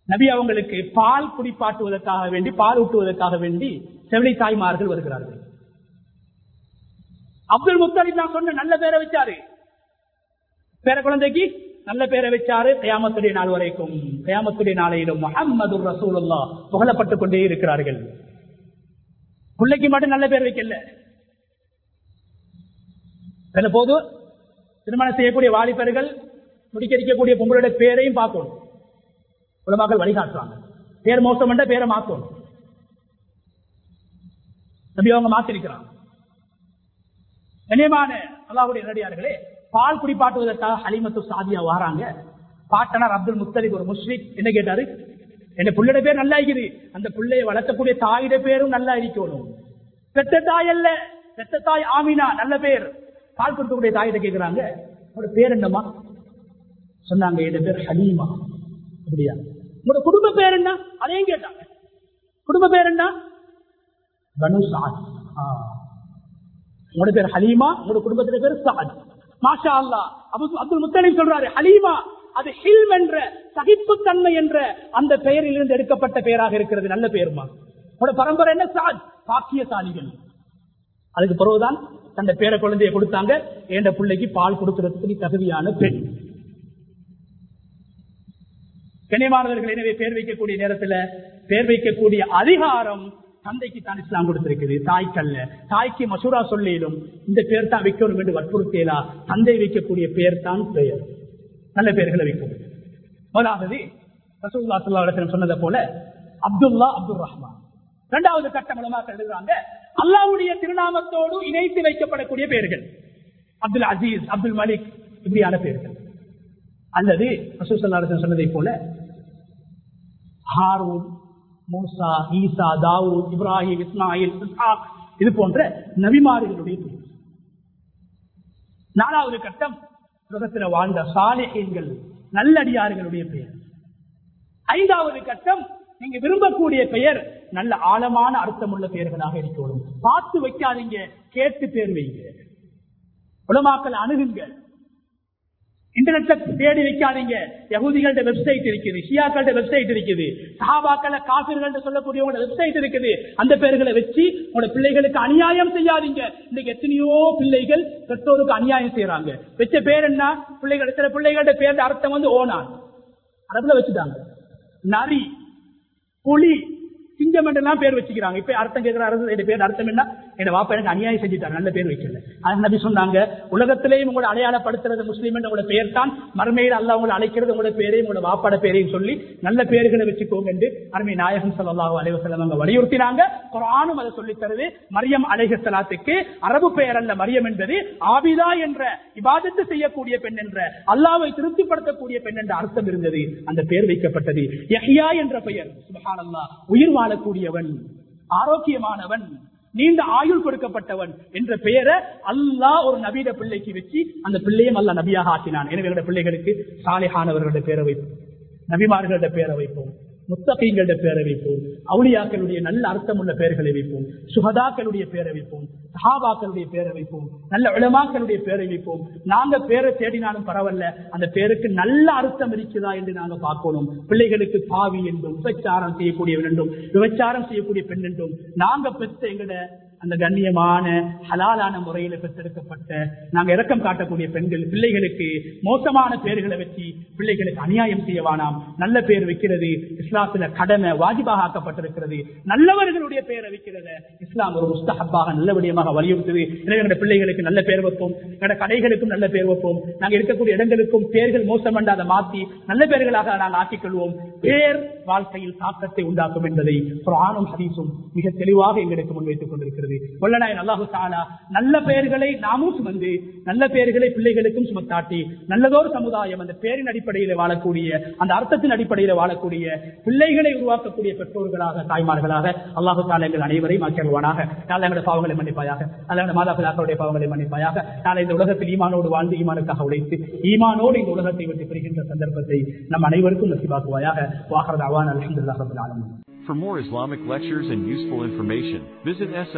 நபி அவங்களுக்கு பால் குடிப்பாட்டுவதற்காக வேண்டி பால் ஊட்டுவதற்காக வேண்டி செவிலி தாய்மார்கள் வருகிறார்கள். அப்துல் முத்தாலி நான் சொன்ன நல்ல பேரை வச்சாரு. பேர குழந்தைக்கு நல்ல பேரை வச்சாரு கயாமத்துடைய நாள் வரைக்கும். கயாமத்துடைய நாளையிலும் முகம்மது ரசூலுல்லா புகழப்பட்டுக் கொண்டே இருக்கிறார்கள். பிள்ளைக்கு மட்டும் நல்ல பேர் வைக்கல. சில போது திருமணம் செய்யக்கூடிய வாலிபர்கள் முடிக்கடிக்கக்கூடிய பொங்கலுடைய பேரையும் பார்க்கணும். உலமாக்கள் வழிகாட்டுறாங்க பேர் மோசம் என்ற பேரை மாற்றணும் நம்பி அவங்க மாத்திருக்கிறாங்க. கண்ணியமான அல்லாவுடைய நடிகார்களே பால் குடிப்பாட்டுவதற்காக ஹலிமத்து சாதியா வாராங்க. பாட்டனார் அப்துல் முத்தலிக் ஒரு முஸ்லீம் என்ன கேட்டாரு? என்ன புள்ளைய பேர் நல்லா இருக்குது அந்த பிள்ளைய வளர்க்கக்கூடிய தாயிட பேரும் நல்லா இருக்கணும் பெத்த தாய் அல்ல பெத்த தாய் ஆமினா நல்ல பேர் பால் கொடுக்கக்கூடிய தாயிட்ட கேட்கிறாங்க உங்களோட பேர் என்னமா சொன்னாங்க என் பேர் ஹலீமா அப்படியா உங்களோட குடும்ப பேர் என்ன அதையும் கேட்டாங்க குடும்ப பேர் என்ன பனு சாத் உங்களோட பேர் ஹலீமா உங்களோட குடும்பத்தின பேர் சாத் மாஷா அல்லா அப்துல் முத்தலிம் சொல்றாரு ஹலீமா அது ஹில்ம் என்ற சகிப்புத்தன்மை என்ற அந்த பெயரில் இருந்து எடுக்கப்பட்ட பெயராக இருக்கிறது. நல்ல பெயருமா? உங்களோட பரம்பரை என்ன? சாத் பாக்கியசாலிகள். அதுக்கு பிறகுதான் தந்த பேர குழந்தைய கொடுத்தாங்க. என்ற பிள்ளைக்கு பால் கொடுக்கிறதுக்கு தகுதியான பெண். கனிமானவர்கள் எனவே பேர் வைக்கக்கூடிய நேரத்துல பேர் வைக்கக்கூடிய அதிகாரம் தந்தைக்கு தான் இஸ்லாம் கொடுத்திருக்குது. தாய்க்கல்ல. தாய்க்கு மசூரா சொல்லிடும் இந்த பேர் தான் வைக்கணும் என்று வற்புறுத்தியலா தந்தை வைக்கக்கூடிய பெயர் தான் பெயர். நல்ல பெயர்களை வைக்கும். முதலாவது ரசூல்லா சொல்லா சொன்னதை போல அப்துல்லா அப்துல் ரஹ்மான் இரண்டாவது கட்டம் மூலமாக எழுதுறாங்க அல்லாவுடைய திருநாமத்தோடு இணைத்து வைக்கப்படக்கூடிய பெயர்கள் அப்துல் அசீஸ் அப்துல் மலிக் இப்படியான பெயர்கள் அல்லது ரசூசல்லா சொன்னதை போல ஹாரூன் மூசா ஈசா தாவூ இப்ராஹிம் இஸ்மாயில் இது போன்ற நபிமாறுகளுடைய பெயர் நாலாவது கட்டம் உலகத்தில் வாழ்ந்த சாலைகள் நல்லடியார்களுடைய பெயர். ஐந்தாவது கட்டம் நீங்க விரும்பக்கூடிய பெயர் நல்ல ஆழமான அர்த்தமுள்ள பெயர்களாக இருக்கணும். பார்த்து வைக்காதீங்க கேட்டு பேர் வைங்க. உலமாக்கள் அணுகுங்க இன்டர்நெட்ல தேடி வைக்காதீங்க. யகுதிகளோட வெப்சைட் இருக்குது ஷியாக்களோட வெப்சைட் இருக்குது சஹாபாக்கள காசிர்கள்ட்ட சொல்லக்கூடியவங்களோட வெப்சைட் இருக்குது. அந்த பேர்களை வச்சு உங்களோட பிள்ளைகளுக்கு அநியாயம் செய்யாதீங்க. இன்னைக்கு எத்தனையோ பிள்ளைகள் பெற்றோருக்கு அநியாயம் செய்யறாங்க வச்ச பேர் என்ன? பிள்ளைகள் சில பிள்ளைகளோட பேர் அர்த்தம் வந்து ஓனான் அரபுல வச்சுட்டாங்க. நரி புலி சிங்கம் என்றெல்லாம் பேர் வச்சுக்கிறாங்க. இப்ப அர்த்தம் கேட்கிற அரசு பேர் அர்த்தம் என்ன? என் வாப்பா எனக்கு அநியாயம் செஞ்சுட்டாரு. நல்ல பேர் வைக்கல. அது நபி சொன்னாங்க உலகத்திலேயும் உங்களை அடையாளப்படுத்துறது முஸ்லீம் உங்களோட பேர் தான் மறுமையில் அல்ல உங்களை அழைக்கிறது உங்களோட பேரையும் உங்களோட வாப்பாட பேரையும் சொல்லி நல்ல பேர்களை வச்சுக்கோங்க என்று அருமை நாயகம் சல்லாஹூ அலைவசலம் அவங்க வலியுறுத்தினாங்க. குரானும் அதை சொல்லித் தருது. மரியம் அலைஹலாத்துக்கு அரபு பெயர் அல்ல. மரியம் என்பது ஆபிதா என்ற இபாதத்து செய்யக்கூடிய பெண் என்ற அல்லாவை திருப்திப்படுத்தக்கூடிய பெண் என்ற அர்த்தம் இருந்தது. அந்த பெயர் வைக்கப்பட்டது. யஹ்யா என்ற பெயர். சுபஹான் உயிர் வாழக்கூடிய வாழக்கூடியவன் ஆரோக்கியமானவன் நீண்ட ஆயுள் கொடுக்கப்பட்டவன் என்ற பெயரை அல்லாஹ் ஒரு நபீட பிள்ளைக்கு வச்சு அந்த பிள்ளையும் அல்ல நபியாக ஆக்கினான். எனவே பிள்ளைகளுக்கு சாலைஹானவர்களுடைய பேரை வைப்போம். நபிமார்களுடைய பேரை வைப்போம். முத்தகீங்களுடைய பேரை வைப்போம். அவுளியாக்களுடைய நல்ல அர்த்தம் உள்ள பெயர்களை வைப்போம். சுகதாக்களுடைய பேரை வைப்போம். சஹாபாக்களுடைய பேரை வைப்போம். நல்ல இளமாக்களுடைய பேரை வைப்போம். நாங்க பேரை தேடினாலும் பரவாயில்ல. அந்த பேருக்கு நல்ல அர்த்தம் இருக்குதா என்று நாங்க பார்க்கணும். பிள்ளைகளுக்கு பாவி என்றும் விபச்சாரம் செய்யக்கூடியவன் என்றும் விபச்சாரம் செய்யக்கூடிய பெண் என்றும். நாங்க பெற்ற எங்களோட அந்த கண்ணியமான ஹலாலான முறையில பெற்றெடுக்கப்பட்ட நாங்க இறக்கம் காட்டக்கூடிய பெண்கள் பிள்ளைகளுக்கு மோசமான பேர்களை வச்சு பிள்ளைகளுக்கு அநியாயம் செய்யவானாம். நல்ல பேர் வைக்கிறது இஸ்லாத்துல கடமை வாஜிபாக ஆக்கப்பட்டிருக்கிறது நல்லவர்களுடைய பெயரை வைக்கிறது இஸ்லாம் ஒரு முஸ்தஹப்பாக நல்லபடியமாக வலியுறுத்துது. எனவே எங்களுடைய பிள்ளைகளுக்கு நல்ல பேர் வைப்போம். எங்களுடைய கடைகளுக்கும் நல்ல பேர் வைப்போம். நாங்க இருக்கக்கூடிய இடங்களுக்கும் பேர்கள் மோசம் அதை மாற்றி நல்ல பெயர்களாக நாங்கள் ஆக்கிக் கொள்வோம் பேர் வாழ்க்கையில் தாக்கத்தை உண்டாக்கும் என்பதை ஆணும் ஹதீஸும் மிக தெளிவாக எங்களுக்கு முன்வைத்துக் கொண்டிருக்கிறது. கொள்ளனாயன் அல்லாஹு தாலா நல்ல பெயர்களை நாமும் சுமந்து நல்ல பெயர்களை பிள்ளைகளுக்கும் சுமத்தாட்டி நல்லதொரு சமுதாயம் அந்த பெயரின் அடிப்படையில் வாழக்கூடிய அந்த அர்த்தத்தின் அடிப்படையில் வாழக்கூடிய பிள்ளைகளை உருவாக்கக்கூடிய பெற்றோர்களாக தாய்மார்களாக அல்லாஹு தாலா எங்கள் அனைவரையும் ஆக்கியல்வானாக நாளை எங்களுடைய பாவங்களை மன்னிப்பாயாக. நாளை மாதா பிதாக்களுடைய பாவங்களை மன்னிப்பாயாக. நாளை இந்த உலகத்தில் ஈமானோடு வாழ்ந்து ஈமானுக்காக உழைத்து ஈமானோடு இந்த உலகத்தை விட்டு பிரிகின்ற சந்தர்ப்பத்தை நம் அனைவருக்கும் நசிபாக்குவாயாக. வாகரதாவான் அலமதுல்லாஹ் For more Islamic lectures and useful information, visit SL